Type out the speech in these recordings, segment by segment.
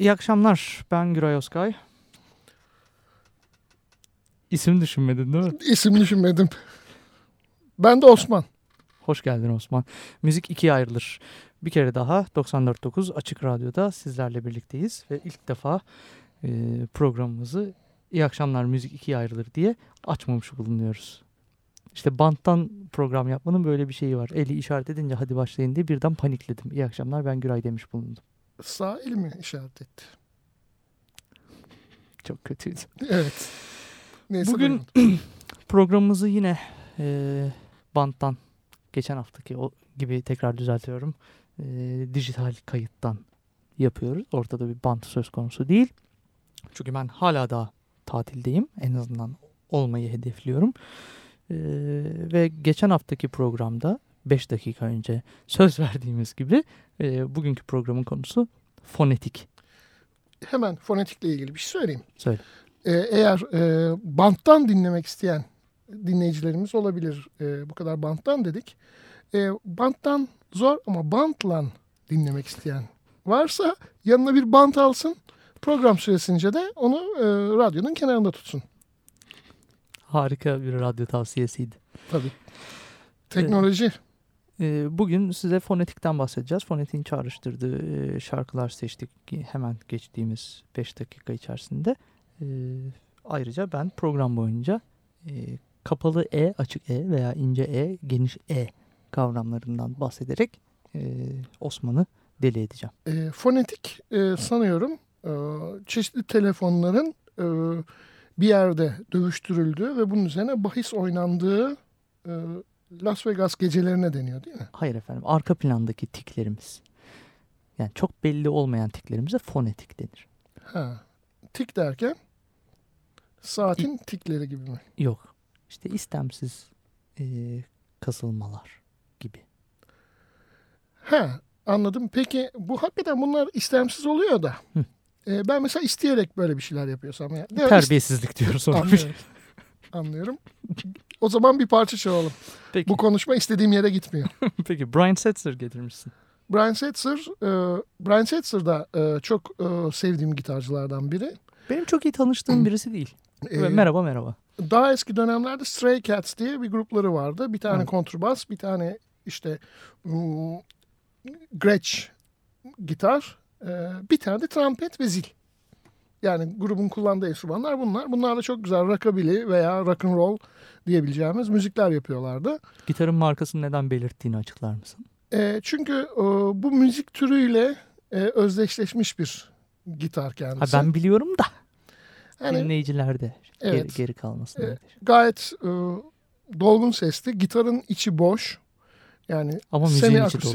İyi akşamlar. Ben Güray Özkay. İsim düşünmedin değil mi? İsim düşünmedim. Ben de Osman. Hoş geldin Osman. Müzik ikiye ayrılır. Bir kere daha 94.9 Açık Radyo'da sizlerle birlikteyiz. Ve ilk defa e, programımızı İyi akşamlar müzik ikiye ayrılır diye açmamış bulunuyoruz. İşte banttan program yapmanın böyle bir şeyi var. Eli işaret edince hadi başlayın diye birden panikledim. İyi akşamlar ben Güray demiş bulundum. Sağ elimi işaret etti. Çok kötüydü. Evet. Neyse Bugün programımızı yine e, banttan geçen haftaki o gibi tekrar düzeltiyorum. E, dijital kayıttan yapıyoruz. Ortada bir bant söz konusu değil. Çünkü ben hala daha tatildeyim. En azından olmayı hedefliyorum. Ee, ve geçen haftaki programda 5 dakika önce söz verdiğimiz gibi e, bugünkü programın konusu fonetik. Hemen fonetikle ilgili bir şey söyleyeyim. Söyle. Ee, eğer e, banttan dinlemek isteyen dinleyicilerimiz olabilir. E, bu kadar banttan dedik. E, banttan zor ama bantla dinlemek isteyen varsa yanına bir bant alsın. Program süresince de onu e, radyonun kenarında tutsun. Harika bir radyo tavsiyesiydi. Tabii. Teknoloji. E, bugün size fonetikten bahsedeceğiz. Fonetiğin çağrıştırdığı e, şarkılar seçtik hemen geçtiğimiz 5 dakika içerisinde. E, ayrıca ben program boyunca e, kapalı E, açık E veya ince E, geniş E kavramlarından bahsederek e, Osman'ı deli edeceğim. E, fonetik e, sanıyorum e, çeşitli telefonların e, bir yerde dövüştürüldüğü ve bunun üzerine bahis oynandığı e, Las Vegas gecelerine deniyor değil mi? Hayır efendim arka plandaki tiklerimiz. Yani çok belli olmayan tiklerimize fonetik denir. Ha. Tik derken saatin İ tikleri gibi mi? Yok. İşte istemsiz e, kasılmalar gibi. Ha anladım. Peki bu hakikaten bunlar istemsiz oluyor da. Hı. E, ben mesela isteyerek böyle bir şeyler yapıyorsam. Yani, Terbiyesizlik diyoruz. Anlıyorum. Anlıyorum. O zaman bir parça çalalım. Peki. Bu konuşma istediğim yere gitmiyor. Peki Brian Setzer getirmişsin. Brian Setzer, e, Brian Setzer da e, çok e, sevdiğim gitarcılardan biri. Benim çok iyi tanıştığım birisi değil. E, merhaba merhaba. Daha eski dönemlerde Stray Cats diye bir grupları vardı. Bir tane evet. kontrbas, bir tane işte um, Gretsch gitar, ee, bir tane de trompet ve zil. Yani grubun kullandığı enstrümanlar bunlar. Bunlar da çok güzel rockabilly veya rock and roll diyebileceğimiz müzikler yapıyorlardı. Gitarın markasını neden belirttiğini açıklar mısın? E, çünkü e, bu müzik türüyle e, özdeşleşmiş bir gitar kendisi. Ha, ben biliyorum da yani, dinleyiciler de evet, geri, geri kalmasın. E, gayet e, dolgun sesli. Gitarın içi boş. Yani Ama müziğin içi dolu.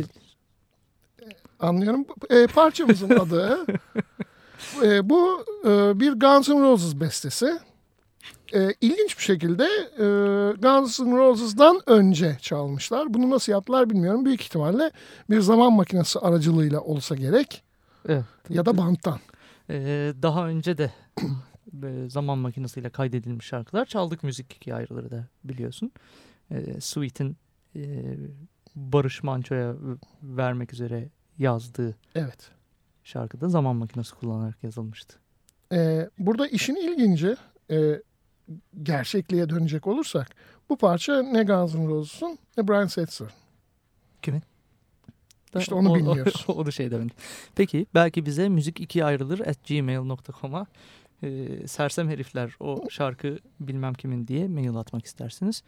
Anlıyorum. E, parçamızın adı e, bu e, bir Guns N' Roses bestesi. E, ilginç bir şekilde e, Guns N' Roses'dan önce çalmışlar. Bunu nasıl yaptılar bilmiyorum. Büyük ihtimalle bir zaman makinesi aracılığıyla olsa gerek. Evet. Ya da banttan. Ee, daha önce de zaman makinesiyle kaydedilmiş şarkılar çaldık müzik iki ayrıları da biliyorsun. Ee, Sweet'in e, Barış Manço'ya vermek üzere yazdığı evet. şarkıda zaman makinesi kullanarak yazılmıştı. Ee, burada işin ilginci e, gerçekliğe dönecek olursak bu parça ne Guns N' Roses'un ne Brian Setzer. Kimin? İşte onu o, bilmiyoruz. O, o, o da şey demin. Peki belki bize müzik ikiye ayrılır at gmail.com'a e, sersem herifler o şarkı bilmem kimin diye mail atmak istersiniz.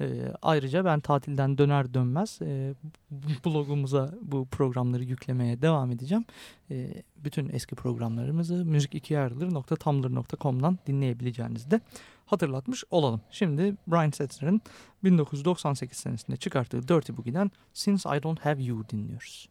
E, ayrıca ben tatilden döner dönmez e, blogumuza bu programları yüklemeye devam edeceğim. E, bütün eski programlarımızı müzik2ayrılır.tumblr.com'dan dinleyebileceğinizi de hatırlatmış olalım. Şimdi Brian Setzer'ın 1998 senesinde çıkarttığı Dirty Boogie'den Since I Don't Have You dinliyoruz.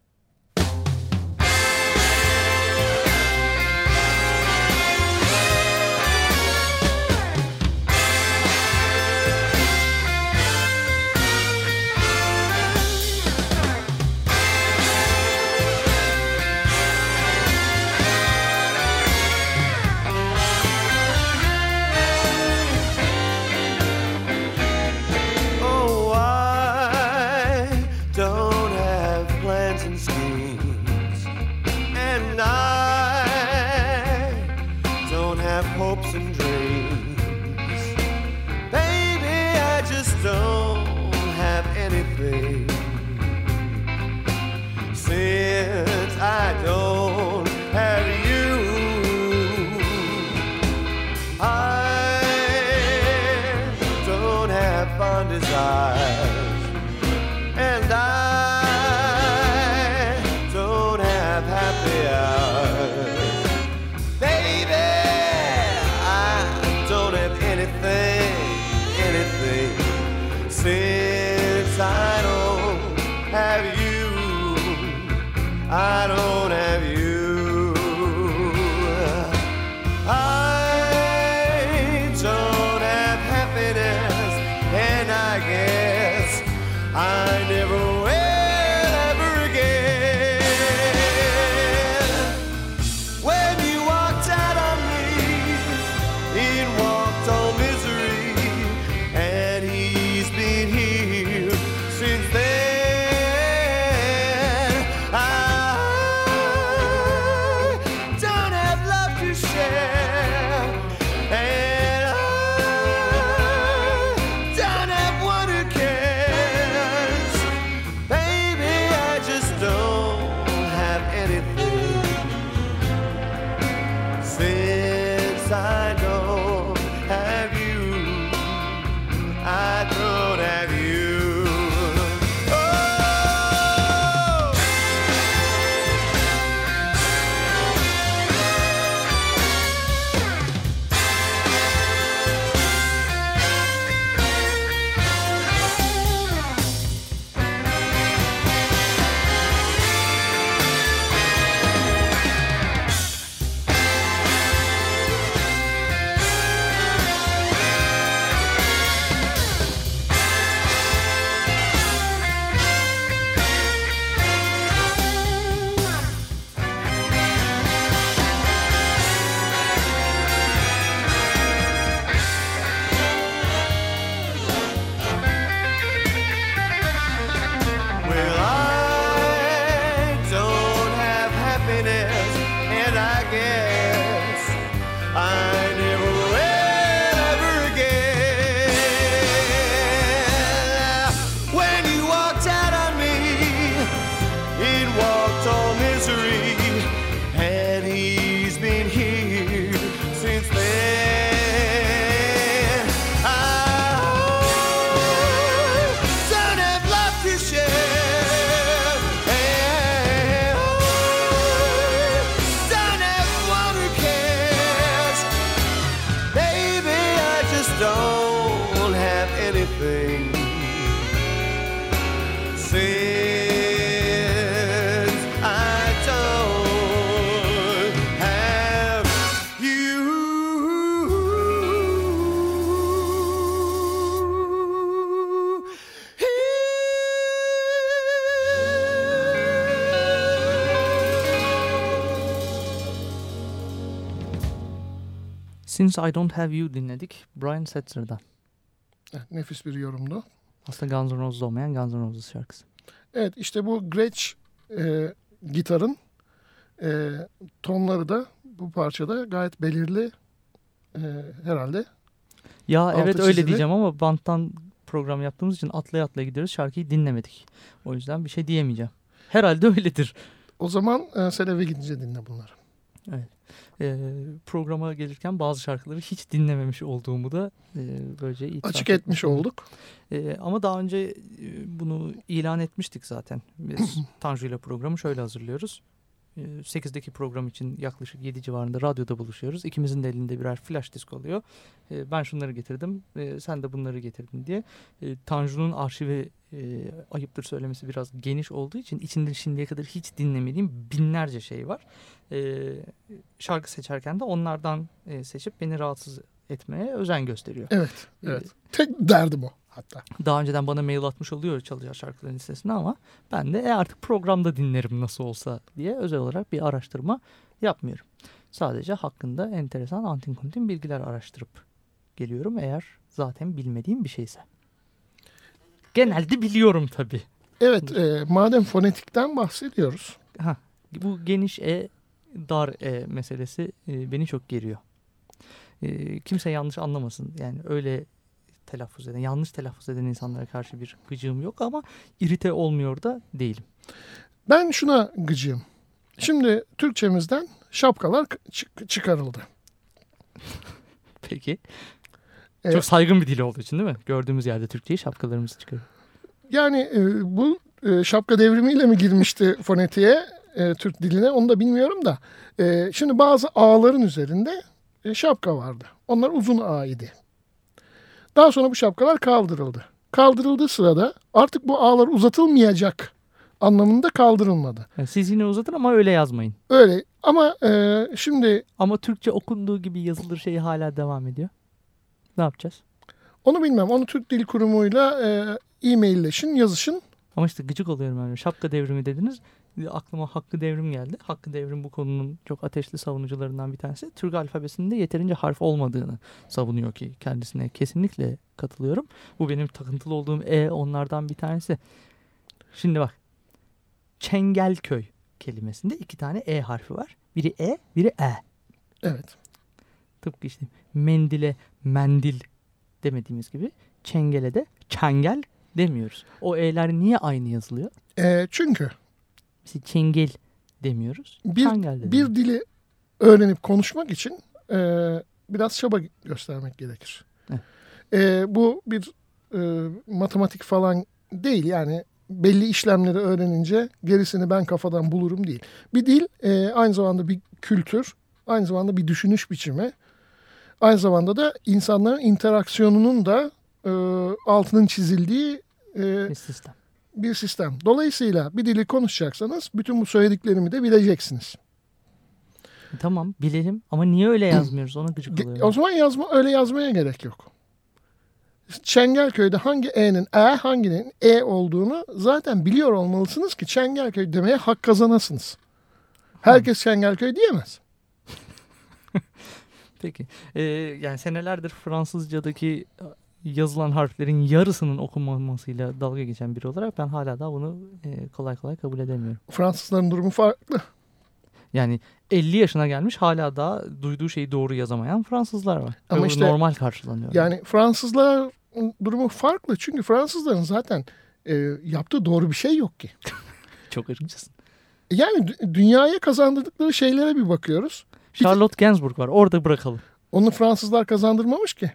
Since I Don't Have You dinledik. Brian Setzer'dan. Eh, Nefis bir yorumdu. Aslında Guns N' Roses olmayan Guns N' Roses şarkısı. Evet işte bu Gretsch e, gitarın e, tonları da bu parçada gayet belirli e, herhalde. Ya Altı evet öyle çizili. diyeceğim ama banttan program yaptığımız için atlaya atlaya gidiyoruz. Şarkıyı dinlemedik. O yüzden bir şey diyemeyeceğim. Herhalde öyledir. O zaman e, sen eve gidince dinle bunları. Ee, programa gelirken bazı şarkıları hiç dinlememiş olduğumu da e, böylece itiraf Açık etmiş oldum. olduk. Ee, ama daha önce e, bunu ilan etmiştik zaten. Biz Tanju ile programı şöyle hazırlıyoruz. Ee, 8'deki program için yaklaşık 7 civarında radyoda buluşuyoruz. İkimizin de elinde birer flash disk oluyor. Ee, ben şunları getirdim, e, sen de bunları getirdin diye. Tanju'nun arşivi e, ayıptır söylemesi biraz geniş olduğu için içinde şimdiye kadar hiç dinlemediğim binlerce şey var. Şarkı seçerken de onlardan e, seçip beni rahatsız etmeye özen gösteriyor. Evet, evet. Tek derdim o hatta. daha önceden bana mail atmış oluyor çalacak şarkıların listesine ama ben de e artık programda dinlerim nasıl olsa diye özel olarak bir araştırma yapmıyorum. Sadece hakkında enteresan antin kuntin bilgiler araştırıp geliyorum eğer zaten bilmediğim bir şeyse. Genelde biliyorum tabii. Evet, e, madem fonetikten bahsediyoruz. Ha, bu geniş E, dar E meselesi e, beni çok geriyor. e, kimse yanlış anlamasın. Yani öyle telaffuz eden, yanlış telaffuz eden insanlara karşı bir gıcığım yok ama irite olmuyor da değilim. Ben şuna gıcığım. Şimdi Türkçemizden şapkalar çık- çıkarıldı. Peki. Evet. Çok saygın bir dil olduğu için değil mi? Gördüğümüz yerde Türkçeyi şapkalarımızı çıkarıyor. Yani e, bu e, şapka devrimiyle mi girmişti fonetiğe, e, Türk diline onu da bilmiyorum da. E, şimdi bazı ağların üzerinde e, şapka vardı. Onlar uzun ağ idi. Daha sonra bu şapkalar kaldırıldı. Kaldırıldığı sırada artık bu ağlar uzatılmayacak anlamında kaldırılmadı. Yani siz yine uzatın ama öyle yazmayın. Öyle ama e, şimdi Ama Türkçe okunduğu gibi yazılır şeyi hala devam ediyor. Ne yapacağız? onu bilmem. Onu Türk Dil Kurumu'yla e, e-mailleşin, yazışın. Ama işte gıcık oluyorum yani. Şapka devrimi dediniz. Aklıma Hakkı Devrim geldi. Hakkı Devrim bu konunun çok ateşli savunucularından bir tanesi. Türk alfabesinde yeterince harf olmadığını savunuyor ki kendisine kesinlikle katılıyorum. Bu benim takıntılı olduğum E onlardan bir tanesi. Şimdi bak. Çengelköy kelimesinde iki tane E harfi var. Biri E, biri E. Evet. Tıpkı işte mendile mendil demediğimiz gibi çengele de çengel demiyoruz. O E'ler niye aynı yazılıyor? E, çünkü Mesela çengel demiyoruz. Bir- çengel de bir dili öğrenip konuşmak için e, biraz çaba göstermek gerekir. Evet. E, bu bir e, matematik falan değil yani belli işlemleri öğrenince gerisini ben kafadan bulurum değil. Bir dil e, aynı zamanda bir kültür, aynı zamanda bir düşünüş biçimi, aynı zamanda da insanların interaksiyonunun da e, altının çizildiği e, bir sistem. Bir sistem. Dolayısıyla bir dili konuşacaksanız bütün bu söylediklerimi de bileceksiniz. Tamam bilelim ama niye öyle yazmıyoruz ona gıcık oluyorum. O zaman yazma öyle yazmaya gerek yok. Çengelköy'de hangi E'nin E hanginin E olduğunu zaten biliyor olmalısınız ki Çengelköy demeye hak kazanasınız. Herkes Çengelköy diyemez. Peki. Ee, yani senelerdir Fransızcadaki yazılan harflerin yarısının okunmamasıyla dalga geçen biri olarak ben hala da bunu e, kolay kolay kabul edemiyorum. Fransızların durumu farklı. Yani 50 yaşına gelmiş hala da duyduğu şeyi doğru yazamayan Fransızlar var. Ama Ve işte- normal karşılanıyor. Yani Fransızlar durumu farklı. Çünkü Fransızların zaten e, yaptığı doğru bir şey yok ki. Çok ırkçısın. Yani dü- dünyaya kazandırdıkları şeylere bir bakıyoruz. Charlotte Gainsbourg var. Orada bırakalım. Onu Fransızlar kazandırmamış ki.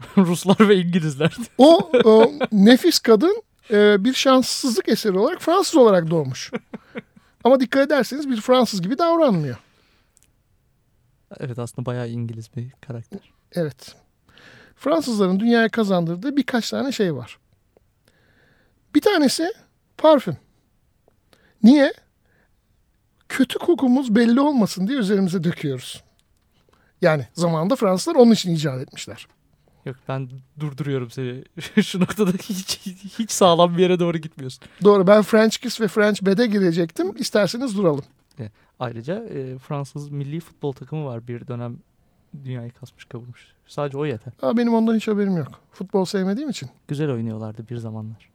Ruslar ve İngilizler. O, o nefis kadın e, bir şanssızlık eseri olarak Fransız olarak doğmuş. Ama dikkat ederseniz bir Fransız gibi davranmıyor. evet aslında bayağı İngiliz bir karakter. Evet. Fransızların dünyaya kazandırdığı birkaç tane şey var. Bir tanesi parfüm. Niye? Kötü kokumuz belli olmasın diye üzerimize döküyoruz. Yani zamanında Fransızlar onun için icat etmişler. Yok ben durduruyorum seni. Şu noktada hiç hiç sağlam bir yere doğru gitmiyorsun. Doğru ben French Kiss ve French Bed'e girecektim. İsterseniz duralım. Ayrıca e, Fransız milli futbol takımı var bir dönem dünyayı kasmış kavurmuş. Sadece o yeter. Aa, benim ondan hiç haberim yok. Futbol sevmediğim için. Güzel oynuyorlardı bir zamanlar.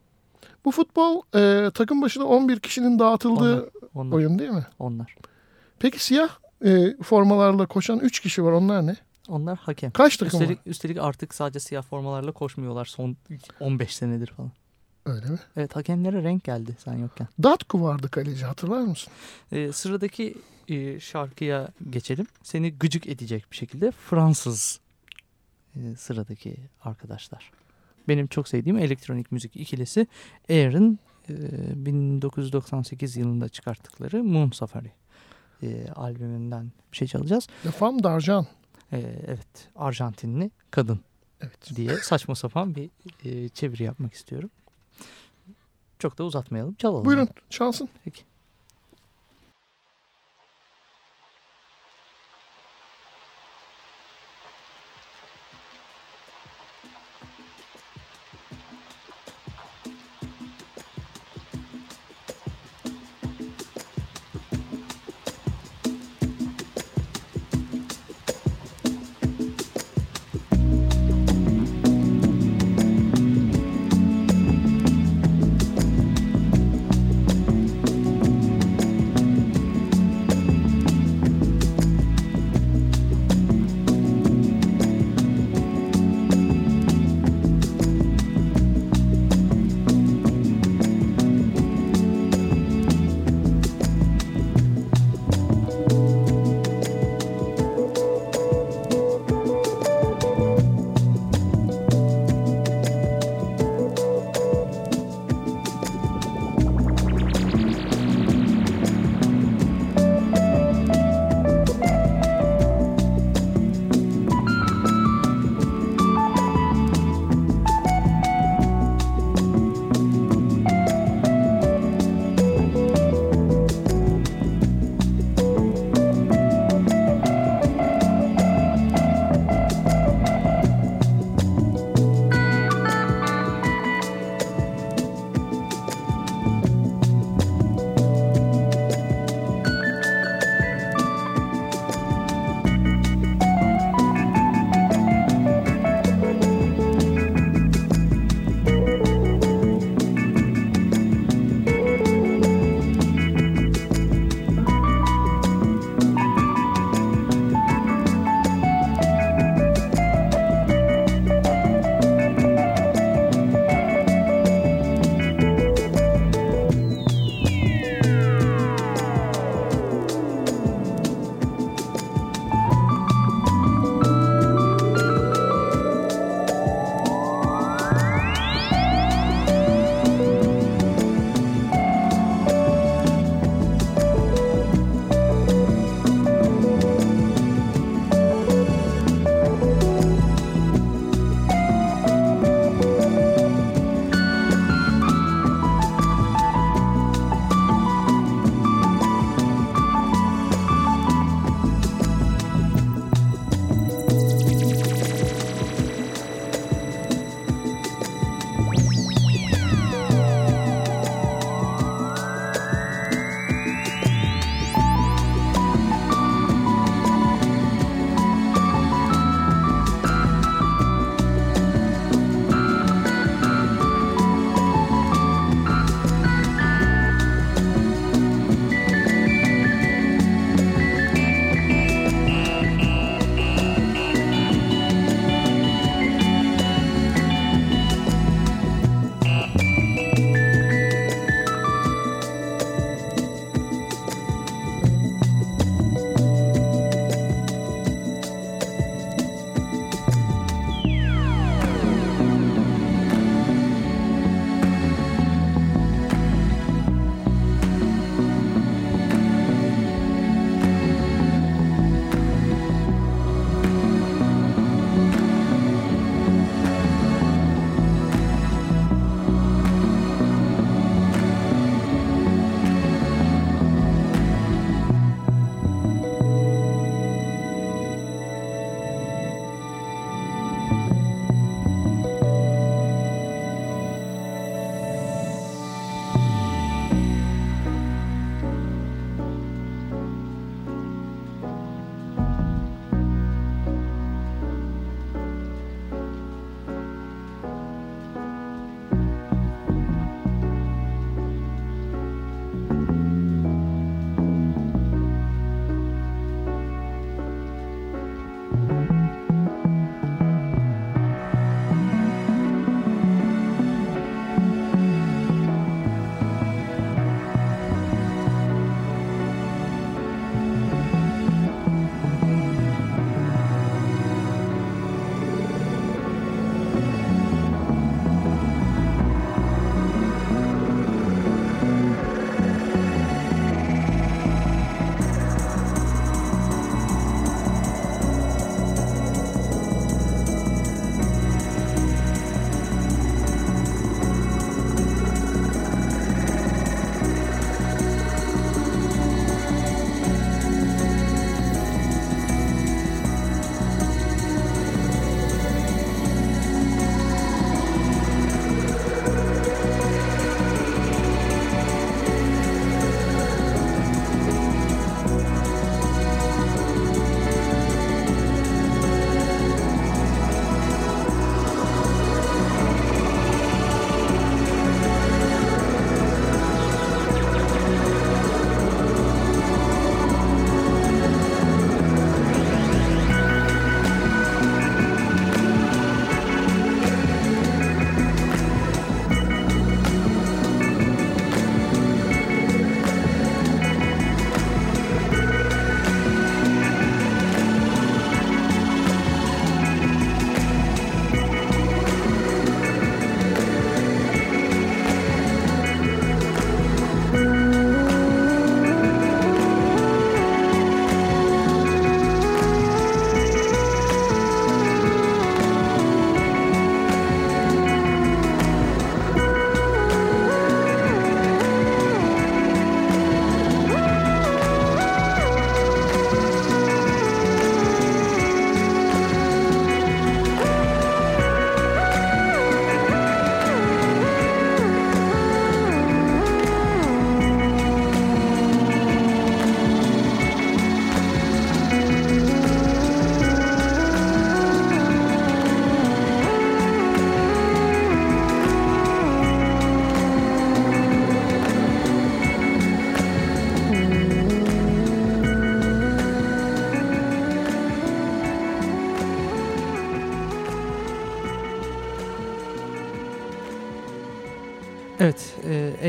Bu futbol e, takım başına 11 kişinin dağıtıldığı Onlar, oyun değil mi? onlar. Peki siyah e, formalarla koşan 3 kişi var. Onlar ne? Onlar hakem. Kaç takım Üstelik, var? üstelik artık sadece siyah formalarla koşmuyorlar son 15 senedir falan. Öyle mi? Evet hakemlere renk geldi sen yokken. Datku vardı kaleci hatırlar mısın? E, sıradaki e, şarkıya geçelim. Seni gıcık edecek bir şekilde Fransız e, sıradaki arkadaşlar. Benim çok sevdiğim elektronik müzik ikilisi Air'ın e, 1998 yılında çıkarttıkları Moon Safari e, albümünden bir şey çalacağız. La Femme d'Argent. E, evet Arjantinli kadın Evet. diye saçma sapan bir e, çeviri yapmak istiyorum. Çok da uzatmayalım çalalım. Buyurun çalsın. Peki.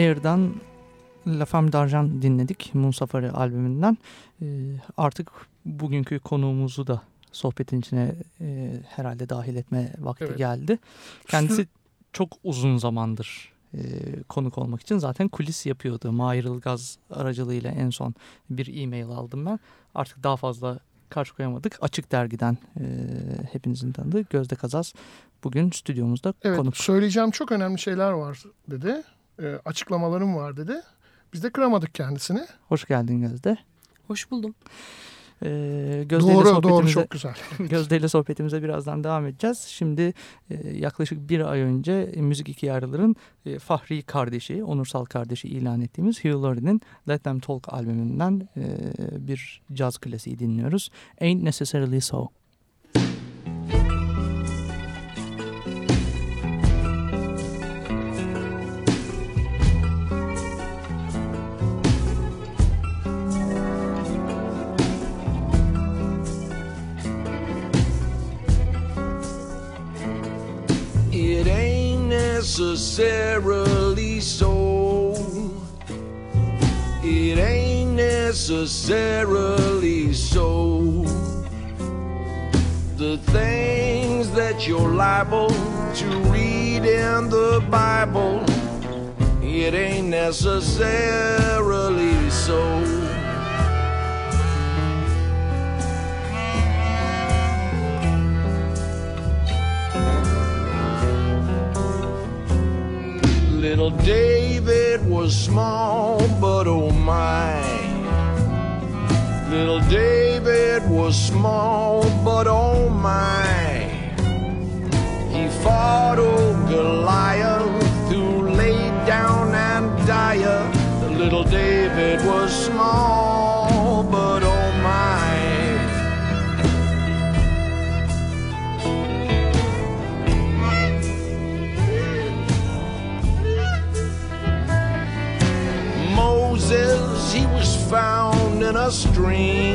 Air'dan La Femme d'Argent dinledik Moon Safari albümünden. E, artık bugünkü konuğumuzu da sohbetin içine e, herhalde dahil etme vakti Evet. geldi. Kendisi çok uzun zamandır e, konuk olmak için zaten kulis yapıyordu. Mahir Ilgaz aracılığıyla en son bir e-mail aldım ben. Artık daha fazla karşı koyamadık. Açık Dergi'den e, hepinizin tanıdığı Gözde Kazaz bugün stüdyomuzda Evet konuk. söyleyeceğim çok önemli şeyler var dedi. E, açıklamalarım var dedi. Biz de kıramadık kendisini. Hoş geldin Gözde. Hoş buldum. Ee, Gözde ile Doğru doğru çok güzel. Gözde ile sohbetimize birazdan devam edeceğiz. Şimdi e, yaklaşık bir ay önce e, Müzik İki Yarılar'ın e, Fahri kardeşi, onursal kardeşi ilan ettiğimiz Hugh Laurie'nin Let Them Talk albümünden e, bir caz klasiği dinliyoruz. Ain't Necessarily So. Necessarily so. It ain't necessarily so. The things that you're liable to read in the Bible, it ain't necessarily so. David was small, but oh my. Little David was small, but oh my. He fought old Goliath, who laid down and died. Little David was small, found in a stream.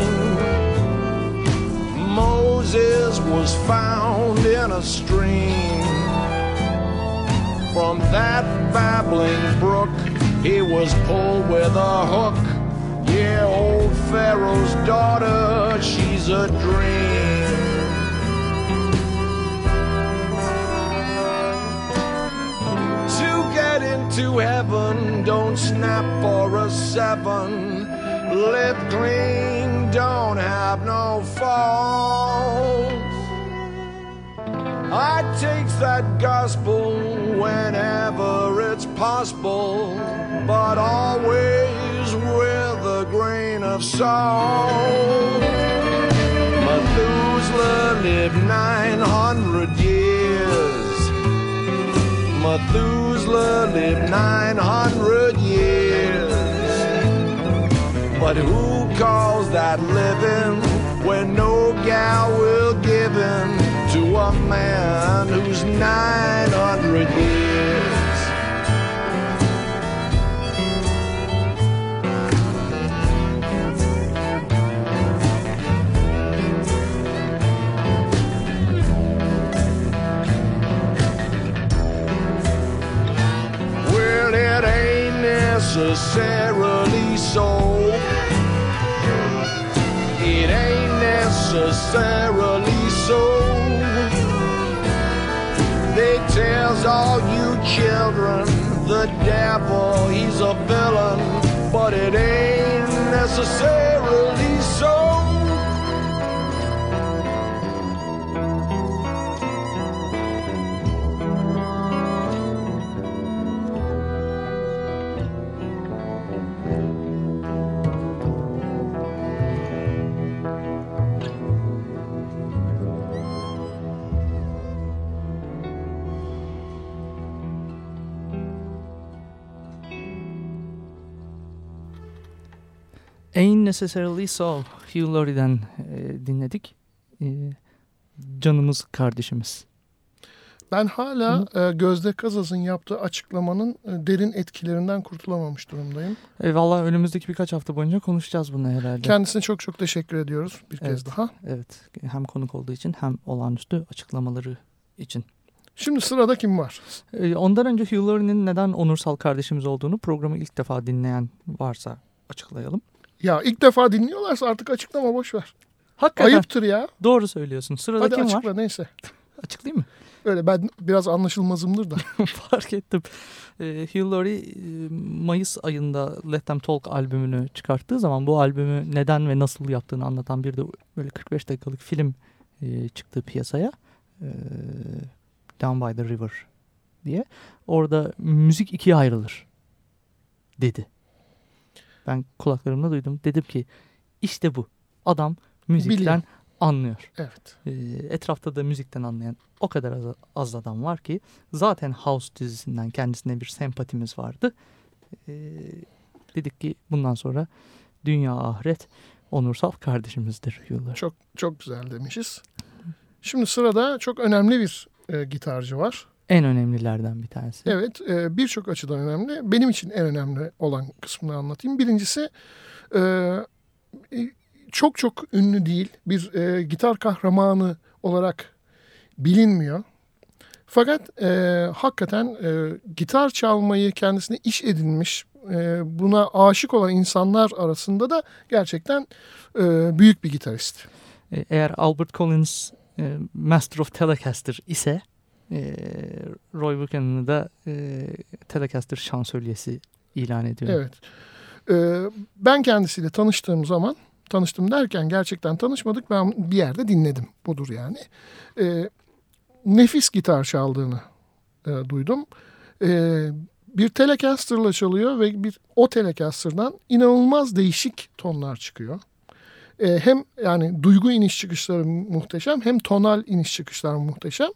Moses was found in a stream. From that babbling brook, he was pulled with a hook. Yeah, old Pharaoh's daughter, she's a dream. To get into heaven, don't snap for a seven. Live clean, don't have no faults. I take that gospel whenever it's possible, but always with a grain of salt. Methuselah lived 900 years. Methuselah lived 900 years. But who calls that living when no gal will give in to a man who's 900 years? Well, it ain't necessarily so. Necessarily so. They tells all you children the devil, he's a villain, but it ain't necessarily Ain't Necessarily So Hugh Laurie'den e, dinledik. E, canımız kardeşimiz. Ben hala e, Gözde Kazaz'ın yaptığı açıklamanın e, derin etkilerinden kurtulamamış durumdayım. E, Valla önümüzdeki birkaç hafta boyunca konuşacağız bunu herhalde. Kendisine çok çok teşekkür ediyoruz bir kez Evet. daha. Evet hem konuk olduğu için hem olağanüstü açıklamaları için. Şimdi sırada kim var? Ee, Ondan önce Hugh Laurie'nin neden onursal kardeşimiz olduğunu programı ilk defa dinleyen varsa açıklayalım. Ya ilk defa dinliyorlarsa artık açıklama boş ver. Hakikaten Ayıptır ya. doğru söylüyorsun. Sırada Hadi kim açıkla var? neyse. Açıklayayım mı? Öyle ben biraz anlaşılmazımdır da. Fark ettim. Ee, Laurie e, Mayıs ayında Let Them Talk albümünü çıkarttığı zaman bu albümü neden ve nasıl yaptığını anlatan bir de böyle 45 dakikalık film e, çıktı piyasaya. E, Down by the River diye. Orada müzik ikiye ayrılır dedi. Ben kulaklarımla duydum. Dedim ki işte bu. Adam müzikten Biliyor. anlıyor. Evet. E, etrafta da müzikten anlayan o kadar az, az adam var ki zaten House dizisinden kendisine bir sempatimiz vardı. E, dedik ki bundan sonra dünya ahiret onursal kardeşimizdir yıllar. Çok çok güzel demişiz. Şimdi sırada çok önemli bir e, gitarcı var. En önemlilerden bir tanesi. Evet e, birçok açıdan önemli. Benim için en önemli olan kısmını anlatayım. Birincisi e, e, çok çok ünlü değil. Bir e, gitar kahramanı olarak bilinmiyor. Fakat e, hakikaten e, gitar çalmayı kendisine iş edinmiş, e, buna aşık olan insanlar arasında da gerçekten e, büyük bir gitarist. E, eğer Albert Collins e, Master of Telecaster ise e, Roy Buchanan'ı da e, Telecaster şansölyesi ilan ediyor. Evet. Ee, ben kendisiyle tanıştığım zaman, tanıştım derken gerçekten tanışmadık. Ben bir yerde dinledim. Budur yani. Ee, nefis gitar çaldığını e, duydum. Ee, bir Telecaster'la çalıyor ve bir o Telecaster'dan inanılmaz değişik tonlar çıkıyor. Ee, hem yani duygu iniş çıkışları muhteşem hem tonal iniş çıkışları muhteşem.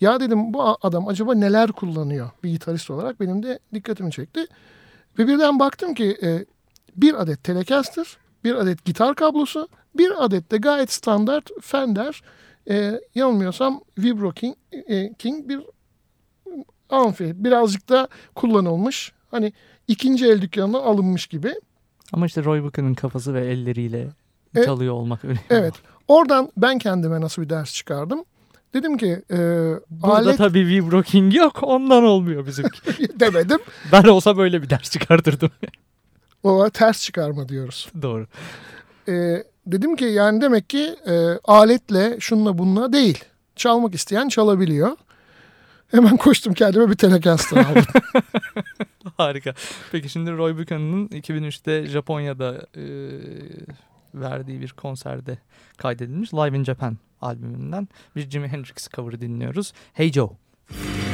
Ya dedim bu adam acaba neler kullanıyor bir gitarist olarak benim de dikkatimi çekti. Ve birden baktım ki e, bir adet Telecaster, bir adet gitar kablosu, bir adet de gayet standart Fender, e, yanılmıyorsam Vibro King, e, King bir amfi. Birazcık da kullanılmış. Hani ikinci el dükkanından alınmış gibi. Ama işte Roy Buchan'ın kafası ve elleriyle E, çalıyor olmak öyle. Evet. Oradan ben kendime nasıl bir ders çıkardım? Dedim ki e, Burada alet tabii Vibro King yok ondan olmuyor bizimki. demedim. ben olsa böyle bir ders çıkartırdım. O ters çıkarma diyoruz. Doğru. E, dedim ki yani demek ki e, aletle şunla bununla değil. Çalmak isteyen çalabiliyor. Hemen koştum kendime bir Telecaster aldım. Harika. Peki şimdi Roy Buchanan'ın 2003'te Japonya'da e, verdiği bir konserde kaydedilmiş Live in Japan albümünden bir Jimi Hendrix cover'ı dinliyoruz. Hey Joe. Hey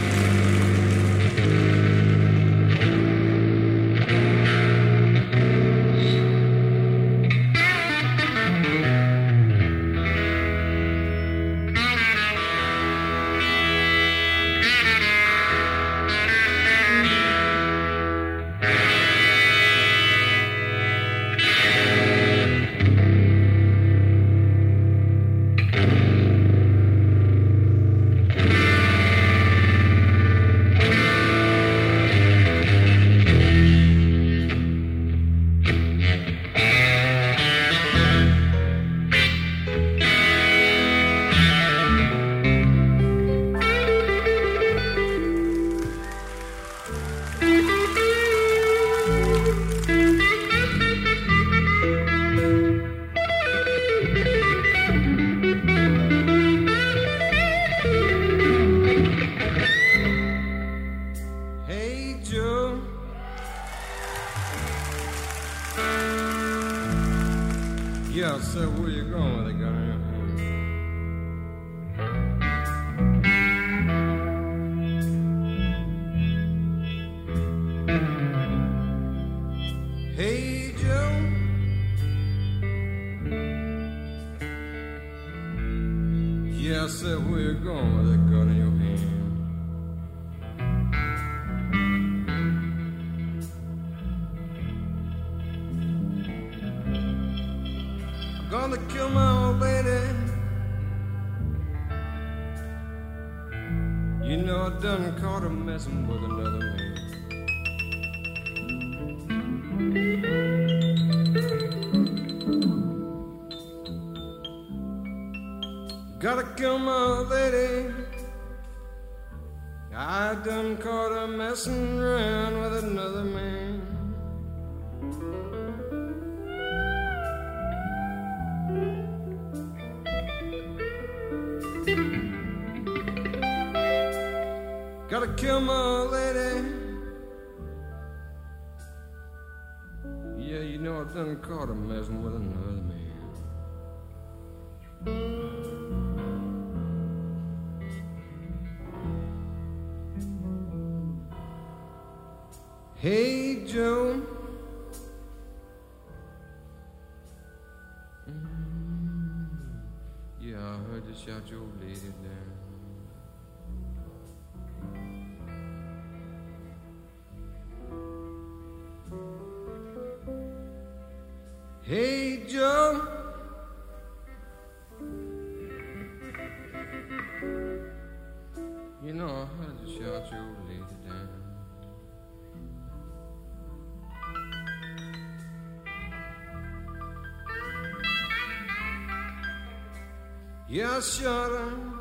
Yeah, I said, where you going with that gun in your hand? I'm gonna kill my old lady. You know I done caught her messing with another man. Lady. I done caught her messing around with another man. Gotta kill my lady. Yeah, you know I done caught her messing with Hey, Joe. Mm, Yeah, I heard you shout your old lady down. Hey, Joe. E a senhora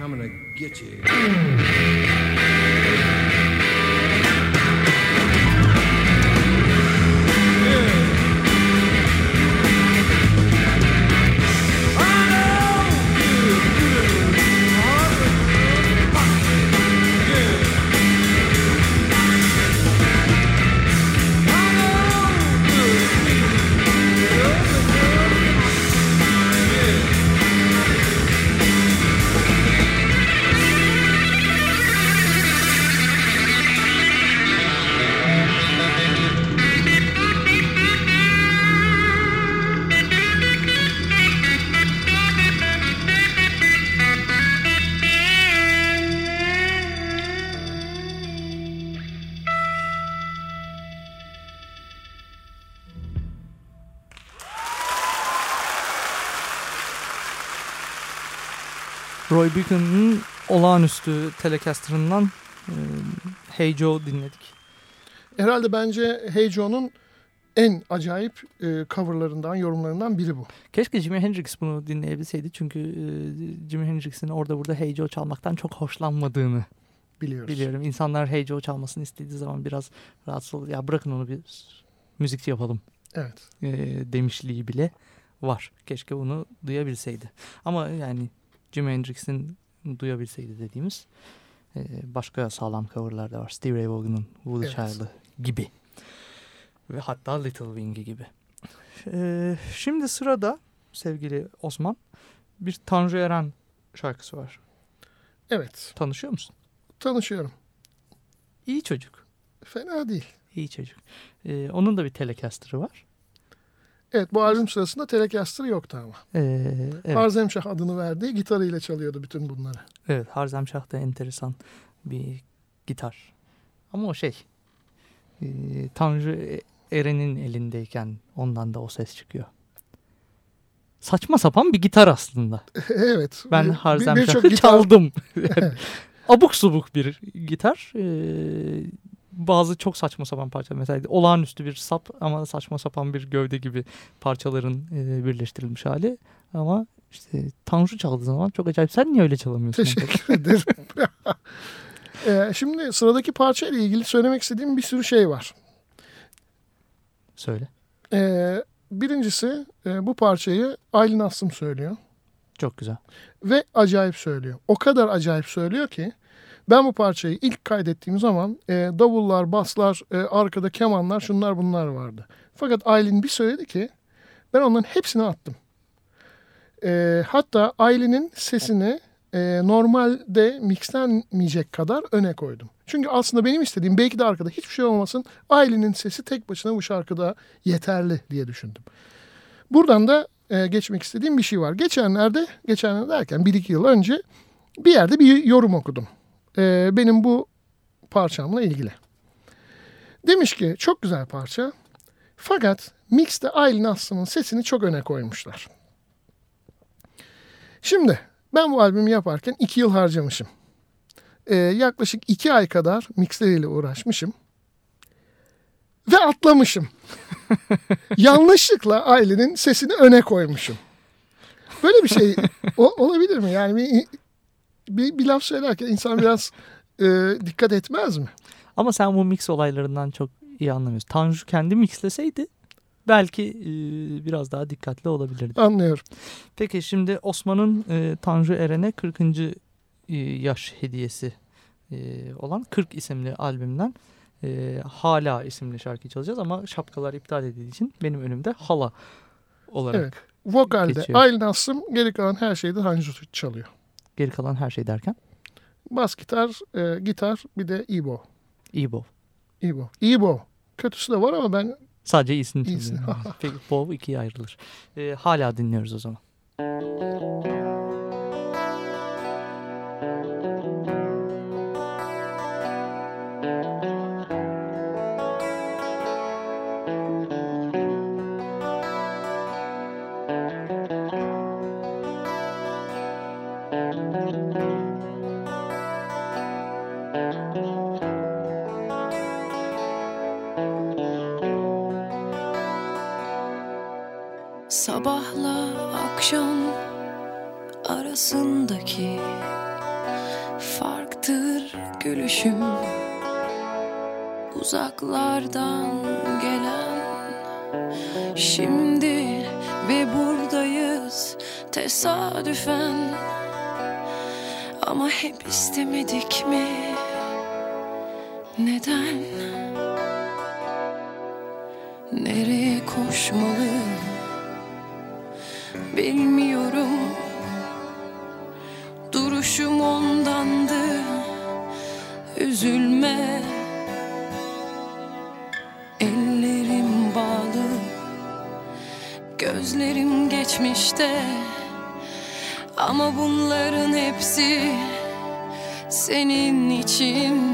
coming to get you. Roy Beacon'ın olağanüstü telecaster'ından e, Hey Joe dinledik. Herhalde bence Hey Joe'nun en acayip e, coverlarından, yorumlarından biri bu. Keşke Jimi Hendrix bunu dinleyebilseydi. Çünkü e, Jimi Hendrix'in orada burada Hey Joe çalmaktan çok hoşlanmadığını Biliyoruz. biliyorum. İnsanlar Hey Joe çalmasını istediği zaman biraz rahatsız oluyor. Ya bırakın onu bir müzikçi yapalım Evet. e, demişliği bile var. Keşke bunu duyabilseydi. Ama yani Jimi Hendrix'in duyabilseydi dediğimiz e, başka sağlam coverlar da var. Steve Ray Vaughan'ın Woolly Evet. Child'ı gibi. Ve hatta Little Wing'i gibi. E, şimdi sırada sevgili Osman bir Tanju Eren şarkısı var. Evet. Tanışıyor musun? Tanışıyorum. İyi çocuk. Fena değil. İyi çocuk. E, onun da bir telecaster'ı var. Evet bu albüm sırasında Telecaster yoktu ama. E, evet. Harzemşah adını verdiği gitarıyla çalıyordu bütün bunları. Evet Harzemşah da enteresan bir gitar. Ama o şey e, Tanrı Eren'in elindeyken ondan da o ses çıkıyor. Saçma sapan bir gitar aslında. evet. Ben bir- bir- Harzemşah'ı gitar- çaldım. Yani abuk subuk bir gitar. E, bazı çok saçma sapan parça. Mesela olağanüstü bir sap ama saçma sapan bir gövde gibi parçaların e, birleştirilmiş hali. Ama işte Tanrı çaldığı zaman çok acayip. Sen niye öyle çalamıyorsun? Teşekkür ederim. Ee, şimdi sıradaki parça ile ilgili söylemek istediğim bir sürü şey var. Söyle. Ee, birincisi e, bu parçayı Aylin Aslım söylüyor. Çok güzel. Ve acayip söylüyor. O kadar acayip söylüyor ki ben bu parçayı ilk kaydettiğim zaman e, davullar, baslar, e, arkada kemanlar, şunlar bunlar vardı. Fakat Aylin bir söyledi ki ben onların hepsini attım. E, hatta Aylin'in sesini e, normalde mixlenmeyecek kadar öne koydum. Çünkü aslında benim istediğim belki de arkada hiçbir şey olmasın. Aylin'in sesi tek başına bu şarkıda yeterli diye düşündüm. Buradan da e, geçmek istediğim bir şey var. Geçenlerde, geçenlerde derken bir iki yıl önce bir yerde bir yorum okudum. E, benim bu parçamla ilgili. Demiş ki çok güzel parça. Fakat mixte Aylin Aslı'nın sesini çok öne koymuşlar. Şimdi ben bu albümü yaparken iki yıl harcamışım. E, yaklaşık iki ay kadar mixleriyle uğraşmışım. Ve atlamışım. Yanlışlıkla ailenin sesini öne koymuşum. Böyle bir şey olabilir mi? Yani bir, bir, bir laf söylerken insan biraz e, dikkat etmez mi? Ama sen bu mix olaylarından çok iyi anlamıyorsun. Tanju kendi mixleseydi belki e, biraz daha dikkatli olabilirdi. Anlıyorum. Peki şimdi Osman'ın e, Tanju Eren'e 40. e, yaş hediyesi e, olan 40 isimli albümden e, Hala isimli şarkıyı çalacağız ama şapkalar iptal edildiği için benim önümde Hala olarak Evet. Vokalde Geçiyor. Aylin Aslım geri kalan her şeyde Hanju çalıyor. Geri kalan her şey derken Bas gitar, e, gitar bir de İbo. İbo. İbo. İbo. Kötüsü de var ama ben Sadece iyisini İyisini. Peki Bob ikiye ayrılır. E, hala dinliyoruz o zaman. Sabahla gülüşüm uzaklardan gelen Şimdi ve buradayız tesadüfen Ama hep istemedik mi? Neden? Nereye koşmalı? Bilmiyorum Ama bunların hepsi Senin için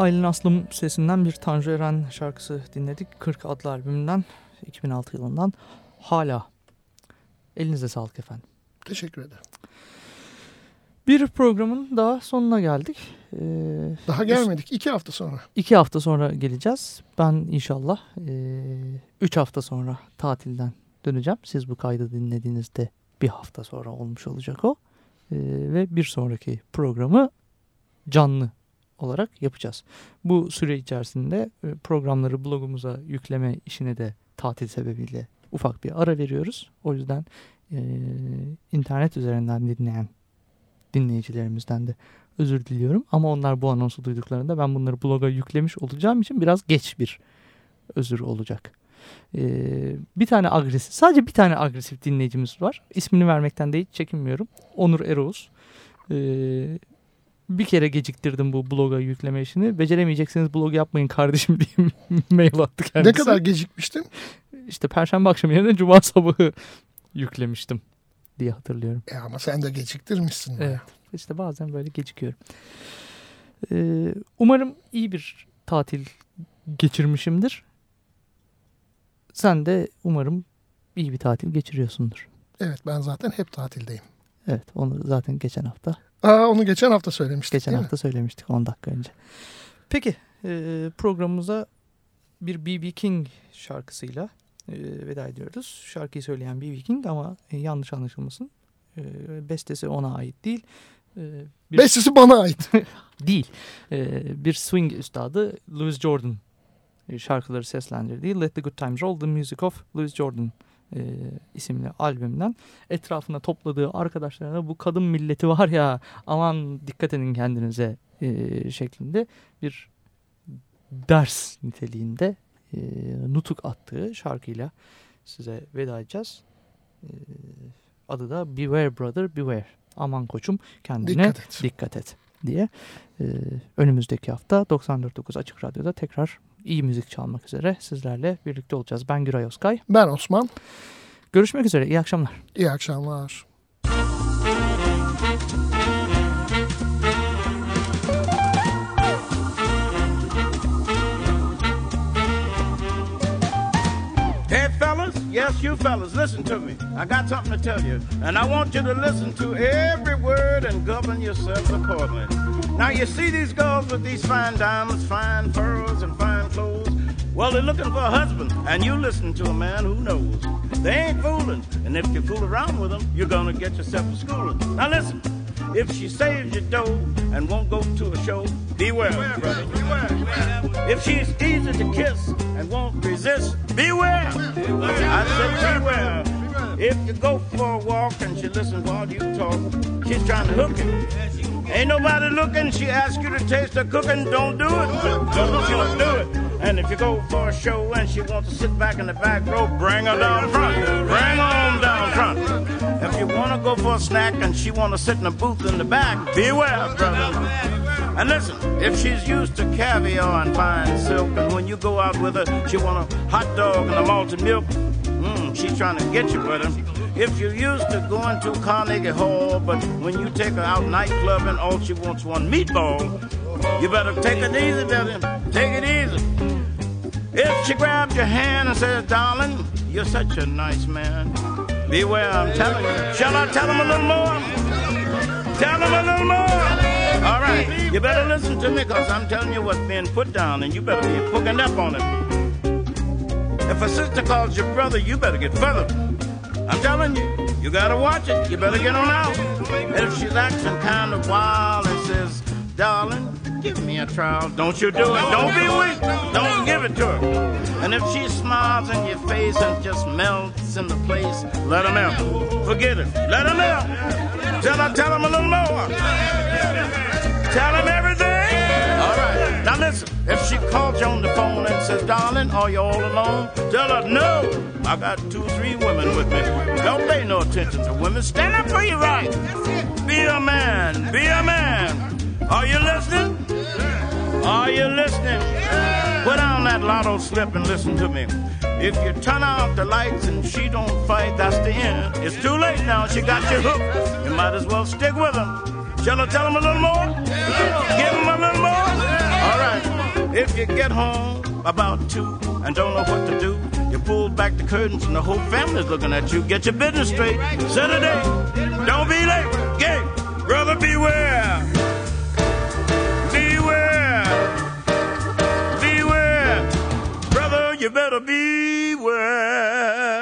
Aylin Aslım sesinden bir Tanju Eren şarkısı dinledik. 40 adlı albümünden 2006 yılından. Hala. Elinize sağlık efendim. Teşekkür ederim. Bir programın daha sonuna geldik. Ee, Daha gelmedik. iki hafta sonra. iki hafta sonra geleceğiz. Ben inşallah ee, üç hafta sonra tatilden döneceğim. Siz bu kaydı dinlediğinizde bir hafta sonra olmuş olacak o. Ee, ve bir sonraki programı canlı olarak yapacağız. Bu süre içerisinde e, programları blogumuza yükleme işine de tatil sebebiyle ufak bir ara veriyoruz. O yüzden e, internet üzerinden dinleyen dinleyicilerimizden de özür diliyorum. Ama onlar bu anonsu duyduklarında ben bunları bloga yüklemiş olacağım için biraz geç bir özür olacak. Ee, bir tane agresif, sadece bir tane agresif dinleyicimiz var. İsmini vermekten de hiç çekinmiyorum. Onur Eroğuz. Ee, bir kere geciktirdim bu bloga yükleme işini. Beceremeyecekseniz blog yapmayın kardeşim diye mail attı kendisi. Ne kadar gecikmiştin? İşte perşembe akşamı yerine cuma sabahı yüklemiştim diye hatırlıyorum. E ama sen de geciktirmişsin. bayağı. Evet. İşte bazen böyle gecikiyorum. Ee, umarım iyi bir tatil geçirmişimdir. Sen de umarım iyi bir tatil geçiriyorsundur. Evet ben zaten hep tatildeyim. Evet onu zaten geçen hafta Aa, onu geçen hafta söylemiştik geçen hafta söylemiştik 10 dakika önce. Peki e, programımıza bir B.B. King şarkısıyla e, veda ediyoruz. Şarkıyı söyleyen B.B. King ama e, yanlış anlaşılmasın. E, bestesi ona ait değil. E, mi? bir, Bestesi bana ait. değil. E, bir swing üstadı Louis Jordan e, şarkıları seslendirdiği Let the Good Times Roll The Music of Louis Jordan e, isimli albümden etrafına topladığı arkadaşlarına bu kadın milleti var ya aman dikkat edin kendinize e, şeklinde bir ders niteliğinde e, nutuk attığı şarkıyla size veda edeceğiz. E, adı da Beware Brother Beware. Aman koçum kendine Dikkat et. dikkat et diye. Önümüzdeki hafta 94.9 Açık Radyo'da tekrar iyi müzik çalmak üzere sizlerle birlikte olacağız. Ben Güray Özkay. Ben Osman. Görüşmek üzere. İyi akşamlar. İyi akşamlar. Yes, you fellas, listen to me. I got something to tell you, and I want you to listen to every word and govern yourselves accordingly. Now, you see these girls with these fine diamonds, fine furs, and fine clothes? Well, they're looking for a husband, and you listen to a man who knows. They ain't fooling, and if you fool around with them, you're gonna get yourself a schooling. Now, listen. If she saves your dough and won't go to a show, beware, brother, beware. If she's easy to kiss and won't resist, beware. I said beware. If you go for a walk and she listens while you talk, she's trying to hook you. Ain't nobody looking, she asks you to taste her cooking, don't do it. Don't you do it. And if you go for a show and she wants to sit back in the back row, bring her down front. Bring her on down front. If you want to go for a snack and she want to sit in a booth in the back, beware, brother. And listen, if she's used to caviar and fine silk, and when you go out with her, she want a hot dog and a malted milk, mm, she's trying to get you, brother. If you're used to going to Carnegie Hall, but when you take her out nightclubbing, all she wants one meatball, you better take it easy, brother. Take it easy. If she grabs your hand and says, darling, you're such a nice man, beware, I'm telling you. Shall I tell him a little more? Tell him a little more. All right, you better listen to me because I'm telling you what's being put down and you better be hooking up on it. If a sister calls your brother, you better get further. I'm telling you, you gotta watch it. You better get on out. And if she's acting kind of wild and says, darling, give me a trial, don't you do it. Don't be weak. Don't give it to her. And if she smiles in your face and just melts in the place, let her melt. Forget it. Let her melt. Tell her, tell him a little more. Tell him everything. All right. Now listen, if she calls you on the phone and says, darling, are you all alone? Tell her, no. I got two, three women with me. Don't pay no attention to women. Stand up for your right. Be a man. Be a man. Are you listening? Are you listening? Put on that lotto slip and listen to me. If you turn out the lights and she don't fight, that's the end. It's too late now. She got you hooked. You might as well stick with her. Shall I tell him a little more? Give him a little more? All right. If you get home about two and don't know what to do, you pull back the curtains and the whole family's looking at you. Get your business straight. Set a date. Don't be late. Gay. Brother. Beware. You better beware.